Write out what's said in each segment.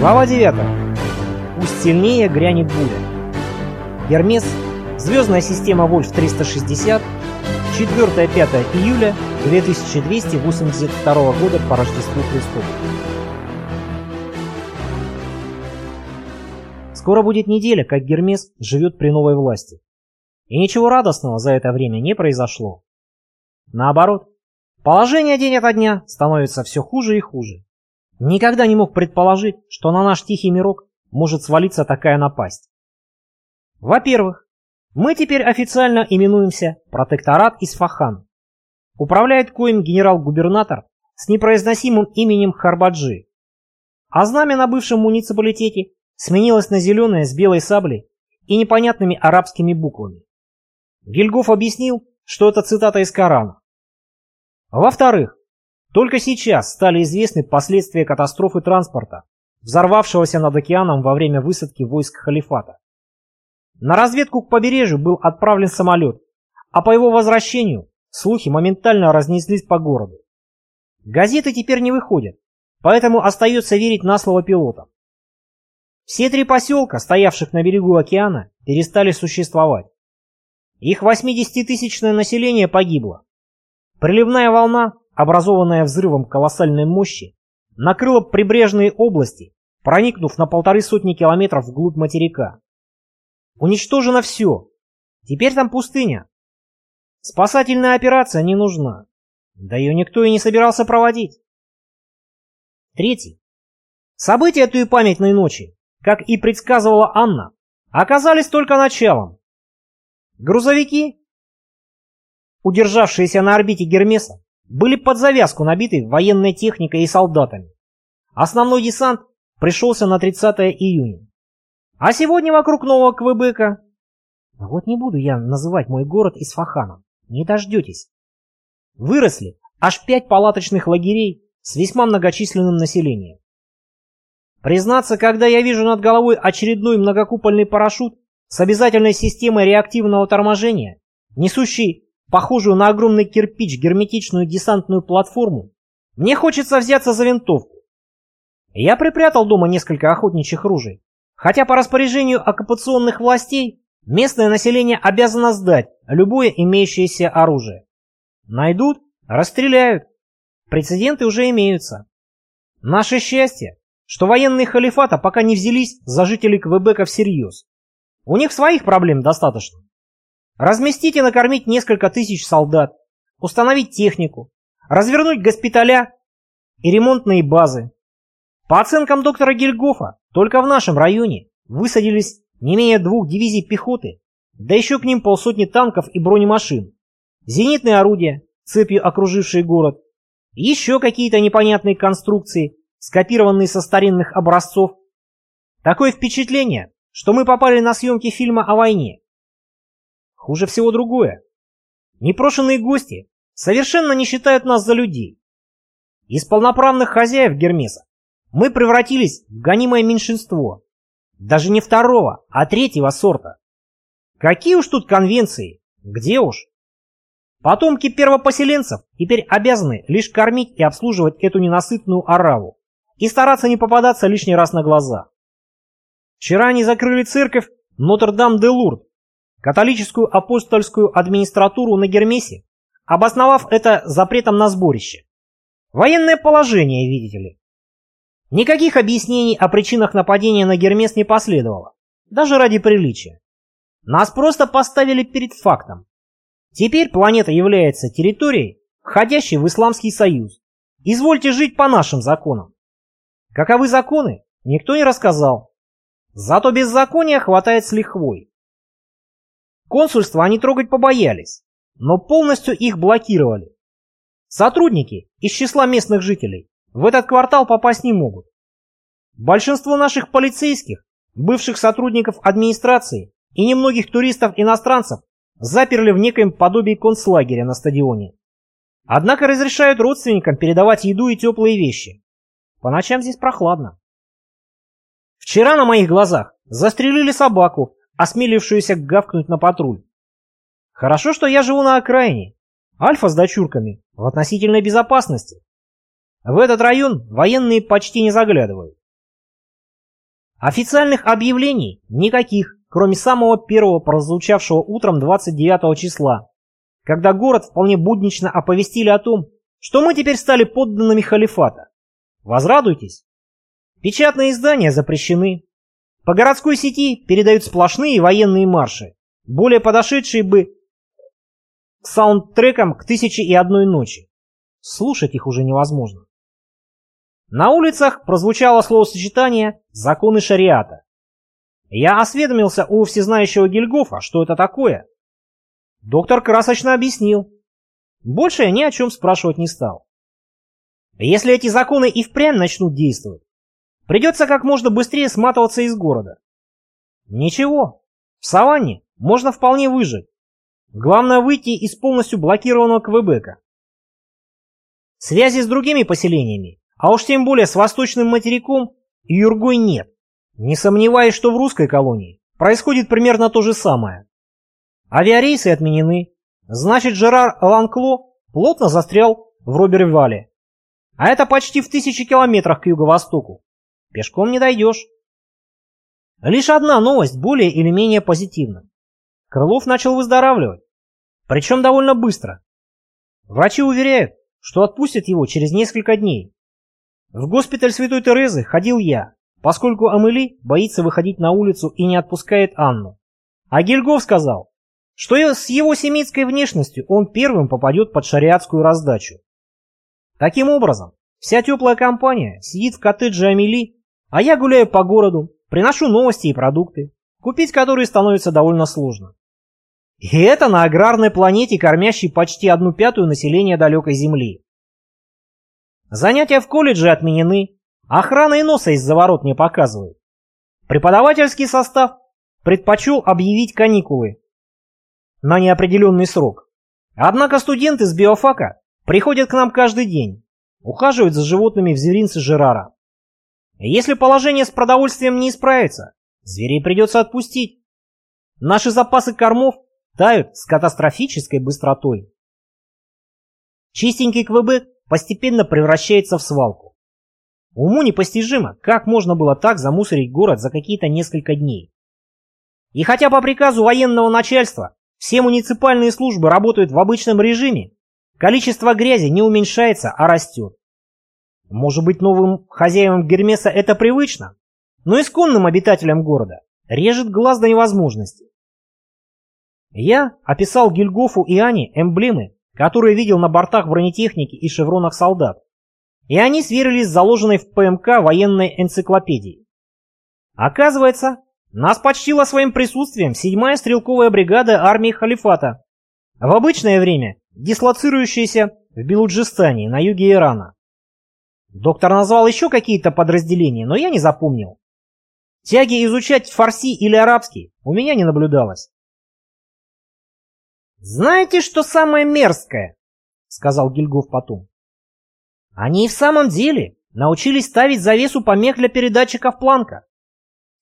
Глава 9. Пусть сильнее грянет буря. Гермес, звездная система Вольф-360, 4-5 июля 2282 года по Рождеству Христову. Скоро будет неделя, как Гермес живет при новой власти. И ничего радостного за это время не произошло. Наоборот, положение день ото дня становится все хуже и хуже. Никогда не мог предположить, что на наш тихий мирок может свалиться такая напасть. Во-первых, мы теперь официально именуемся протекторат Исфахан. Управляет коим генерал-губернатор с непроизносимым именем Харбаджи. А знамя на бывшем муниципалитете сменилось на зеленое с белой саблей и непонятными арабскими буквами. Гильгоф объяснил, что это цитата из Корана. Во-вторых, только сейчас стали известны последствия катастрофы транспорта, взорвавшегося над океаном во время высадки войск халифата. На разведку к побережью был отправлен самолет, а по его возвращению слухи моментально разнеслись по городу. Газеты теперь не выходят, поэтому остается верить на слово пилотам. Все три поселка, стоявших на берегу океана, перестали существовать. Их 80-тысячное население погибло. Приливная волна образованная взрывом колоссальной мощи, накрыла прибрежные области, проникнув на полторы сотни километров вглубь материка. Уничтожено все. Теперь там пустыня. Спасательная операция не нужна. Да ее никто и не собирался проводить. Третий. События той памятной ночи, как и предсказывала Анна, оказались только началом. Грузовики, удержавшиеся на орбите Гермеса, были под завязку набиты военной техникой и солдатами. Основной десант пришелся на 30 июня. А сегодня вокруг нового Квебека... Вот не буду я называть мой город Исфаханом. Не дождетесь. Выросли аж пять палаточных лагерей с весьма многочисленным населением. Признаться, когда я вижу над головой очередной многокупольный парашют с обязательной системой реактивного торможения, несущий похожую на огромный кирпич герметичную десантную платформу, мне хочется взяться за винтовку. Я припрятал дома несколько охотничьих ружей, хотя по распоряжению оккупационных властей местное население обязано сдать любое имеющееся оружие. Найдут, расстреляют. Прецеденты уже имеются. Наше счастье, что военные халифата пока не взялись за жителей Квебека всерьез. У них своих проблем достаточно. Разместить и накормить несколько тысяч солдат, установить технику, развернуть госпиталя и ремонтные базы. По оценкам доктора Гильгофа, только в нашем районе высадились не менее двух дивизий пехоты, да еще к ним полсотни танков и бронемашин, зенитные орудия, цепью окружившие город, еще какие-то непонятные конструкции, скопированные со старинных образцов. Такое впечатление, что мы попали на съемки фильма о войне. Хуже всего другое. Непрошенные гости совершенно не считают нас за людей. Из полноправных хозяев Гермеса мы превратились в гонимое меньшинство. Даже не второго, а третьего сорта. Какие уж тут конвенции, где уж. Потомки первопоселенцев теперь обязаны лишь кормить и обслуживать эту ненасытную ораву и стараться не попадаться лишний раз на глаза. Вчера они закрыли церковь Нотр-Дам-де-Лурд католическую апостольскую администратуру на Гермесе, обосновав это запретом на сборище. Военное положение, видите ли. Никаких объяснений о причинах нападения на Гермес не последовало, даже ради приличия. Нас просто поставили перед фактом. Теперь планета является территорией, входящей в Исламский Союз. Извольте жить по нашим законам. Каковы законы, никто не рассказал. Зато беззакония хватает с лихвой. Консульство они трогать побоялись, но полностью их блокировали. Сотрудники из числа местных жителей в этот квартал попасть не могут. Большинство наших полицейских, бывших сотрудников администрации и немногих туристов-иностранцев заперли в некоем подобии концлагеря на стадионе. Однако разрешают родственникам передавать еду и теплые вещи. По ночам здесь прохладно. Вчера на моих глазах застрелили собаку, осмелившуюся гавкнуть на патруль. Хорошо, что я живу на окраине. Альфа с дочурками в относительной безопасности. В этот район военные почти не заглядывают. Официальных объявлений никаких, кроме самого первого прозвучавшего утром 29 числа, когда город вполне буднично оповестили о том, что мы теперь стали подданными халифата. Возрадуйтесь. Печатные издания запрещены. По городской сети передают сплошные военные марши, более подошедшие бы к саундтрекам к «Тысяче и одной ночи». Слушать их уже невозможно. На улицах прозвучало словосочетание «законы шариата». Я осведомился у всезнающего Гильгофа, что это такое. Доктор красочно объяснил. Больше я ни о чем спрашивать не стал. Если эти законы и впрямь начнут действовать, придется как можно быстрее сматываться из города. Ничего, в саванне можно вполне выжить. Главное выйти из полностью блокированного Квебека. Связи с другими поселениями, а уж тем более с восточным материком и Юргой нет. Не сомневаюсь, что в русской колонии происходит примерно то же самое. Авиарейсы отменены, значит Жерар Ланкло плотно застрял в Робервале. А это почти в тысячи километрах к юго-востоку. Пешком не дойдешь. Лишь одна новость более или менее позитивна. Крылов начал выздоравливать. Причем довольно быстро. Врачи уверяют, что отпустят его через несколько дней. В госпиталь Святой Терезы ходил я, поскольку Амели боится выходить на улицу и не отпускает Анну. А Гильгоф сказал, что с его семитской внешностью он первым попадет под шариатскую раздачу. Таким образом, вся теплая компания сидит в коттедже Амели, а я гуляю по городу, приношу новости и продукты, купить которые становится довольно сложно. И это на аграрной планете, кормящей почти одну пятую населения далекой Земли. Занятия в колледже отменены, охрана и носа из-за ворот не показывает. Преподавательский состав предпочел объявить каникулы на неопределенный срок. Однако студенты с биофака приходят к нам каждый день, ухаживают за животными в зверинце Жерара. Если положение с продовольствием не исправится, зверей придется отпустить. Наши запасы кормов тают с катастрофической быстротой. Чистенький Квебек постепенно превращается в свалку. Уму непостижимо, как можно было так замусорить город за какие-то несколько дней. И хотя по приказу военного начальства все муниципальные службы работают в обычном режиме, количество грязи не уменьшается, а растет. Может быть, новым хозяевам Гермеса это привычно, но исконным обитателям города режет глаз до невозможности. Я описал Гильгофу и Ане эмблемы, которые видел на бортах бронетехники и шевронах солдат, и они сверились с заложенной в ПМК военной энциклопедией. Оказывается, нас почтила своим присутствием 7-я стрелковая бригада армии Халифата, в обычное время дислоцирующаяся в Белуджистане, на юге Ирана. Доктор назвал еще какие-то подразделения, но я не запомнил. Тяги изучать фарси или арабский у меня не наблюдалось. «Знаете, что самое мерзкое?» — сказал Гильгоф потом. «Они и в самом деле научились ставить завесу помех для передатчиков Планка.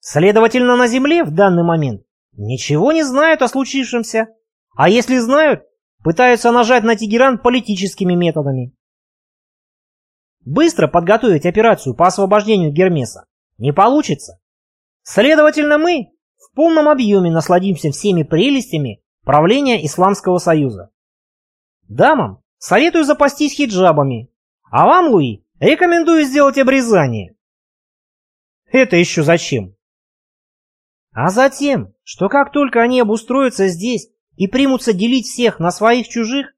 Следовательно, на Земле в данный момент ничего не знают о случившемся, а если знают, пытаются нажать на Тегеран политическими методами. Быстро подготовить операцию по освобождению Гермеса не получится. Следовательно, мы в полном объеме насладимся всеми прелестями правления Исламского Союза. Дамам советую запастись хиджабами, а вам, Луи, рекомендую сделать обрезание. Это еще зачем? А затем, что как только они обустроятся здесь и примутся делить всех на своих чужих,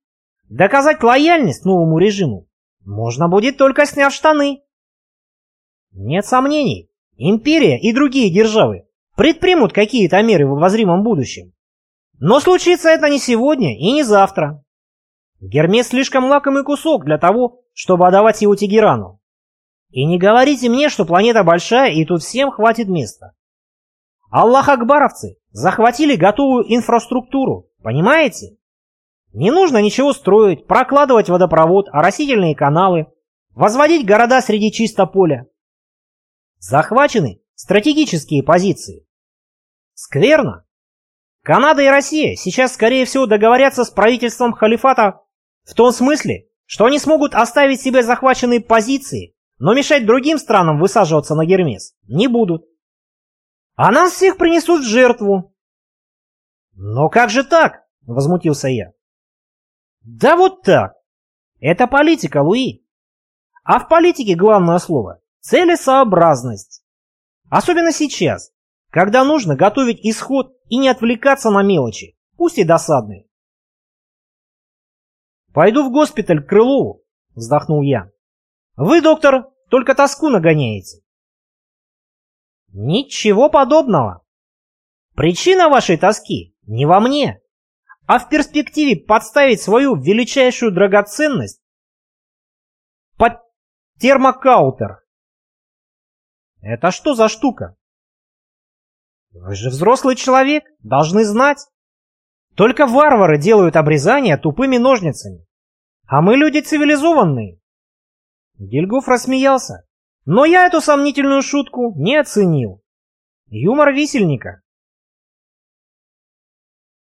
доказать лояльность новому режиму можно будет только сняв штаны. Нет сомнений, империя и другие державы предпримут какие-то меры в обозримом будущем. Но случится это не сегодня и не завтра. Гермес слишком лакомый кусок для того, чтобы отдавать его Тегерану. И не говорите мне, что планета большая и тут всем хватит места. Аллах-акбаровцы захватили готовую инфраструктуру, понимаете? Не нужно ничего строить, прокладывать водопровод, оросительные каналы, возводить города среди чисто поля. Захвачены стратегические позиции. Скверно. Канада и Россия сейчас, скорее всего, договорятся с правительством халифата в том смысле, что они смогут оставить себе захваченные позиции, но мешать другим странам высаживаться на Гермес не будут. А нас всех принесут в жертву. Но как же так? Возмутился я. Да вот так. Это политика, Луи. А в политике главное слово – целесообразность. Особенно сейчас, когда нужно готовить исход и не отвлекаться на мелочи, пусть и досадные. «Пойду в госпиталь к Крылову», — вздохнул я. «Вы, доктор, только тоску нагоняете». «Ничего подобного. Причина вашей тоски не во мне, а в перспективе подставить свою величайшую драгоценность под термокаутер». «Это что за штука?» «Вы же взрослый человек, должны знать». Только варвары делают обрезание тупыми ножницами. А мы люди цивилизованные. Дельгоф рассмеялся, но я эту сомнительную шутку не оценил. Юмор висельника.